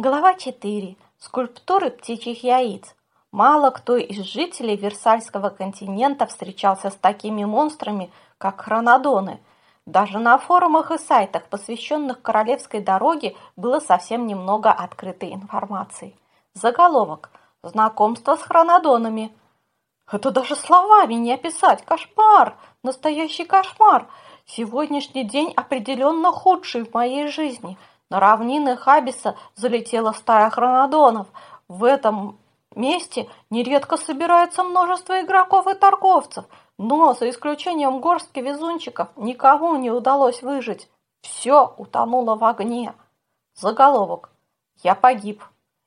Глава 4. Скульптуры птичьих яиц. Мало кто из жителей Версальского континента встречался с такими монстрами, как хронодоны. Даже на форумах и сайтах, посвященных королевской дороге, было совсем немного открытой информации. Заголовок. Знакомство с хронодонами. Это даже словами не описать. Кошмар! Настоящий кошмар! Сегодняшний день определенно худший в моей жизни. На равнины Хабиса залетела стая хронодонов. В этом месте нередко собирается множество игроков и торговцев, но, за исключением горстки везунчиков, никому не удалось выжить. Все утонуло в огне. Заголовок. Я погиб.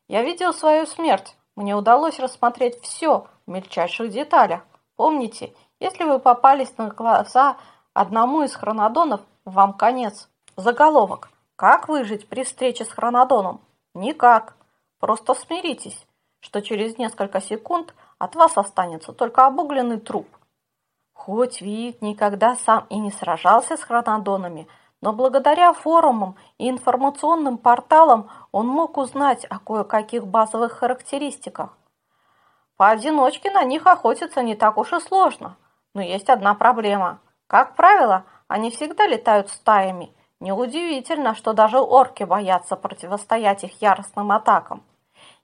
Я видел свою смерть. Мне удалось рассмотреть все в мельчайших деталях. Помните, если вы попались на глаза Одному из хронодонов вам конец. Заголовок. Как выжить при встрече с хронодоном? Никак. Просто смиритесь, что через несколько секунд от вас останется только обугленный труп. Хоть Вик никогда сам и не сражался с хронодонами, но благодаря форумам и информационным порталам он мог узнать о кое-каких базовых характеристиках. Поодиночке на них охотиться не так уж и сложно, но есть одна проблема – как правило, они всегда летают стаями. Неудивительно, что даже орки боятся противостоять их яростным атакам.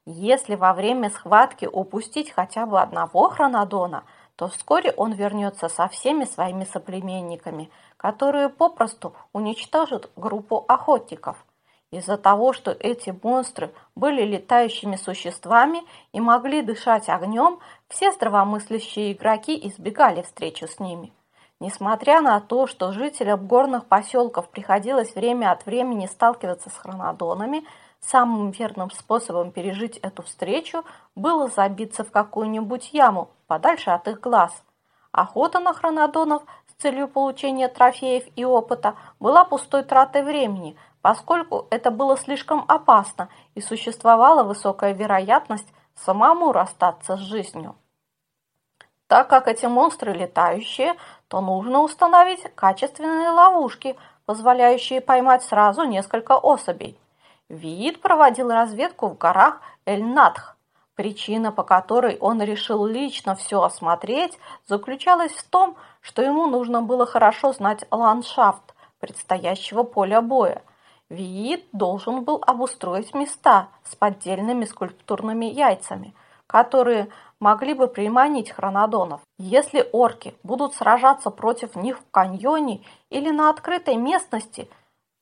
Если во время схватки упустить хотя бы одного хронодона, то вскоре он вернется со всеми своими соплеменниками, которые попросту уничтожат группу охотников. Из-за того, что эти монстры были летающими существами и могли дышать огнем, все здравомыслящие игроки избегали встречи с ними. Несмотря на то, что жителям горных поселков приходилось время от времени сталкиваться с хронодонами, самым верным способом пережить эту встречу было забиться в какую-нибудь яму, подальше от их глаз. Охота на хронодонов с целью получения трофеев и опыта была пустой тратой времени, поскольку это было слишком опасно и существовала высокая вероятность самому расстаться с жизнью. Так как эти монстры летающие, то нужно установить качественные ловушки, позволяющие поймать сразу несколько особей. Вид проводил разведку в горах Эль-Надх. Причина, по которой он решил лично все осмотреть, заключалась в том, что ему нужно было хорошо знать ландшафт предстоящего поля боя. Виит должен был обустроить места с поддельными скульптурными яйцами, которые могли бы приманить хронодонов. Если орки будут сражаться против них в каньоне или на открытой местности,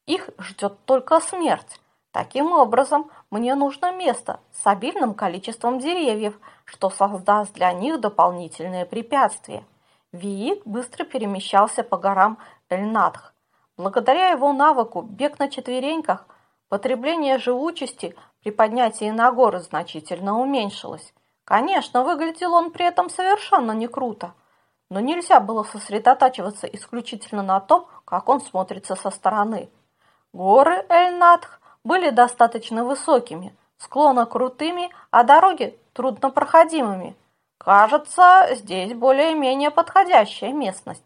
их ждет только смерть. Таким образом, мне нужно место с обильным количеством деревьев, что создаст для них дополнительные препятствия. Виит быстро перемещался по горам Эльнадх. Благодаря его навыку бег на четвереньках, потребление живучести при поднятии на горы значительно уменьшилось. Конечно, выглядел он при этом совершенно не круто, но нельзя было сосредотачиваться исключительно на том, как он смотрится со стороны. Горы Эльнатх были достаточно высокими, склоны крутыми, а дороги труднопроходимыми. Кажется, здесь более-менее подходящая местность.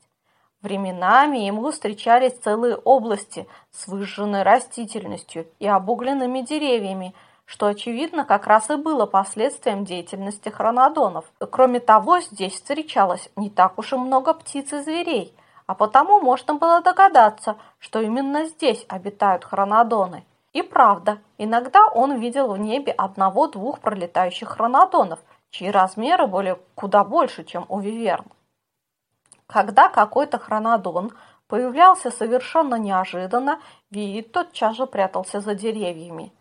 Временами ему встречались целые области с выжженной растительностью и обугленными деревьями – что, очевидно, как раз и было последствием деятельности хронодонов. Кроме того, здесь встречалось не так уж и много птиц и зверей, а потому можно было догадаться, что именно здесь обитают хронодоны. И правда, иногда он видел в небе одного-двух пролетающих хронодонов, чьи размеры были куда больше, чем у виверн. Когда какой-то хронодон появлялся совершенно неожиданно, Виит тотчас же прятался за деревьями.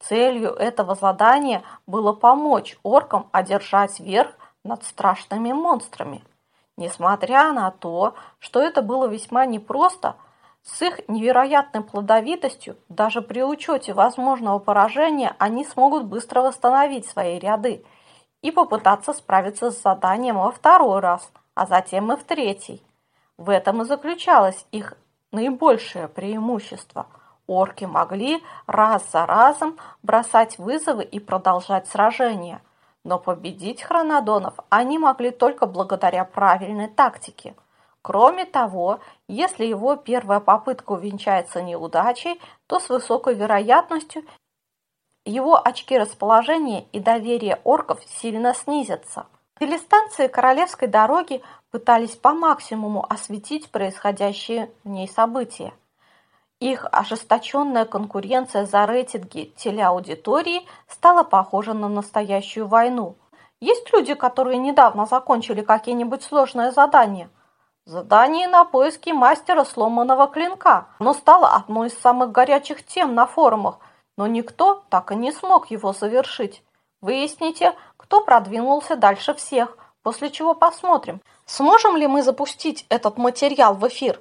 Целью этого задания было помочь оркам одержать верх над страшными монстрами. Несмотря на то, что это было весьма непросто, с их невероятной плодовитостью, даже при учете возможного поражения, они смогут быстро восстановить свои ряды и попытаться справиться с заданием во второй раз, а затем и в третий. В этом и заключалось их наибольшее преимущество – Орки могли раз за разом бросать вызовы и продолжать сражения, но победить хронодонов они могли только благодаря правильной тактике. Кроме того, если его первая попытка увенчается неудачей, то с высокой вероятностью его очки расположения и доверия орков сильно снизятся. Телестанции Королевской дороги пытались по максимуму осветить происходящие в ней события. Их ожесточенная конкуренция за рейтинги телеаудитории стала похожа на настоящую войну. Есть люди, которые недавно закончили какие-нибудь сложные задания. Задание на поиски мастера сломанного клинка. Оно стало одной из самых горячих тем на форумах, но никто так и не смог его завершить. Выясните, кто продвинулся дальше всех, после чего посмотрим, сможем ли мы запустить этот материал в эфир.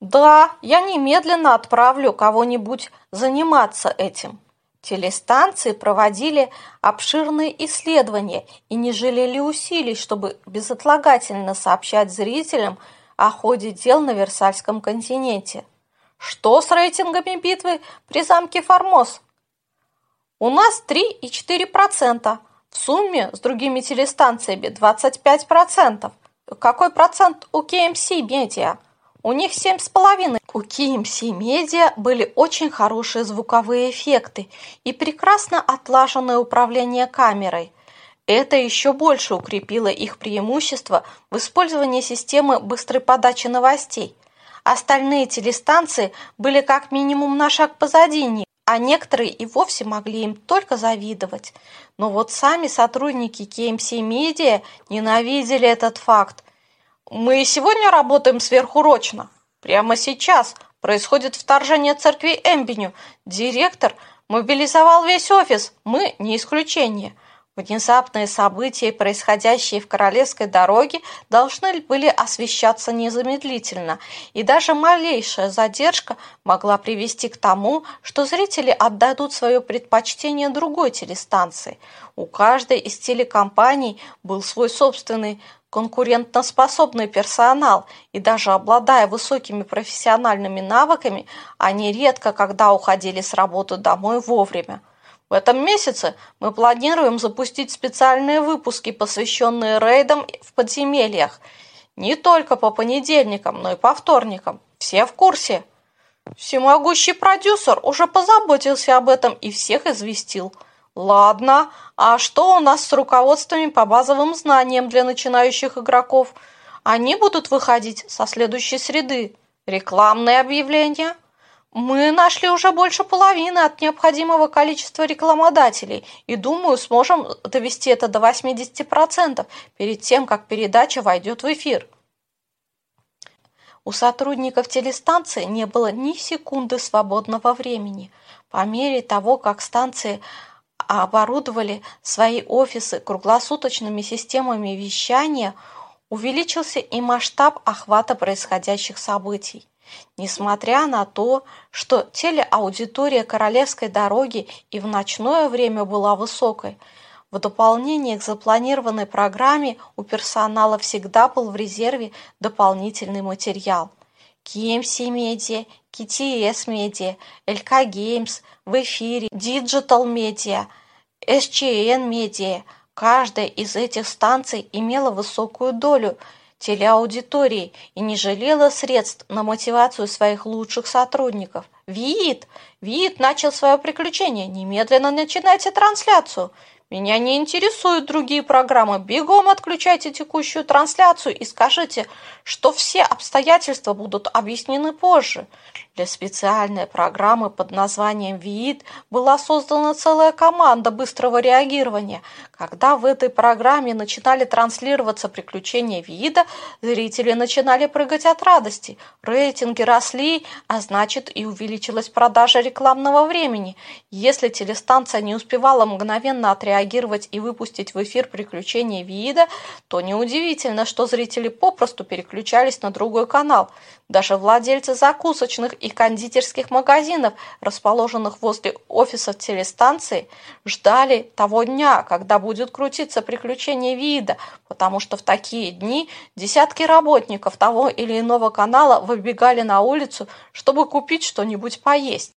Да, я немедленно отправлю кого-нибудь заниматься этим. Телестанции проводили обширные исследования и не жалели усилий, чтобы безотлагательно сообщать зрителям о ходе дел на Версальском континенте. Что с рейтингами битвы при замке Формоз? У нас 3,4%, в сумме с другими телестанциями 25%. Какой процент у Media? У них 7,5%. У KMC Media были очень хорошие звуковые эффекты и прекрасно отлаженное управление камерой. Это еще больше укрепило их преимущество в использовании системы быстрой подачи новостей. Остальные телестанции были как минимум на шаг позади них а некоторые и вовсе могли им только завидовать. Но вот сами сотрудники KMC Media ненавидели этот факт. Мы сегодня работаем сверхурочно. Прямо сейчас происходит вторжение церкви Эмбеню. Директор мобилизовал весь офис, мы не исключение – Внезапные события, происходящие в Королевской дороге, должны были освещаться незамедлительно, и даже малейшая задержка могла привести к тому, что зрители отдадут свое предпочтение другой телестанции. У каждой из телекомпаний был свой собственный конкурентоспособный персонал, и даже обладая высокими профессиональными навыками, они редко когда уходили с работы домой вовремя. В этом месяце мы планируем запустить специальные выпуски, посвященные рейдам в подземельях. Не только по понедельникам, но и по вторникам. Все в курсе. Всемогущий продюсер уже позаботился об этом и всех известил. Ладно, а что у нас с руководствами по базовым знаниям для начинающих игроков? Они будут выходить со следующей среды. Рекламные объявления – мы нашли уже больше половины от необходимого количества рекламодателей и, думаю, сможем довести это до 80% перед тем, как передача войдет в эфир. У сотрудников телестанции не было ни секунды свободного времени. По мере того, как станции оборудовали свои офисы круглосуточными системами вещания, увеличился и масштаб охвата происходящих событий. Несмотря на то, что телеаудитория королевской дороги и в ночное время была высокой, в дополнение к запланированной программе у персонала всегда был в резерве дополнительный материал. KMC Media, KTS Media, LK Games, в эфире, Digital Media, SGN Media. Каждая из этих станций имела высокую долю – телеаудитории и не жалела средств на мотивацию своих лучших сотрудников. Вид! Вид начал свое приключение. Немедленно начинайте трансляцию. Меня не интересуют другие программы. Бегом отключайте текущую трансляцию и скажите, что все обстоятельства будут объяснены позже. Для специальной программы под названием ВИИД была создана целая команда быстрого реагирования. Когда в этой программе начинали транслироваться приключения ВИИДа, зрители начинали прыгать от радости. Рейтинги росли, а значит и увеличилась продажа рекламного времени. Если телестанция не успевала мгновенно отреагировать и выпустить в эфир приключения ВИИДа, то неудивительно, что зрители попросту переключались на другой канал. Даже владельцы закусочных и кондитерских магазинов, расположенных возле офисов телестанции, ждали того дня, когда будет крутиться приключение вида, потому что в такие дни десятки работников того или иного канала выбегали на улицу, чтобы купить что-нибудь поесть.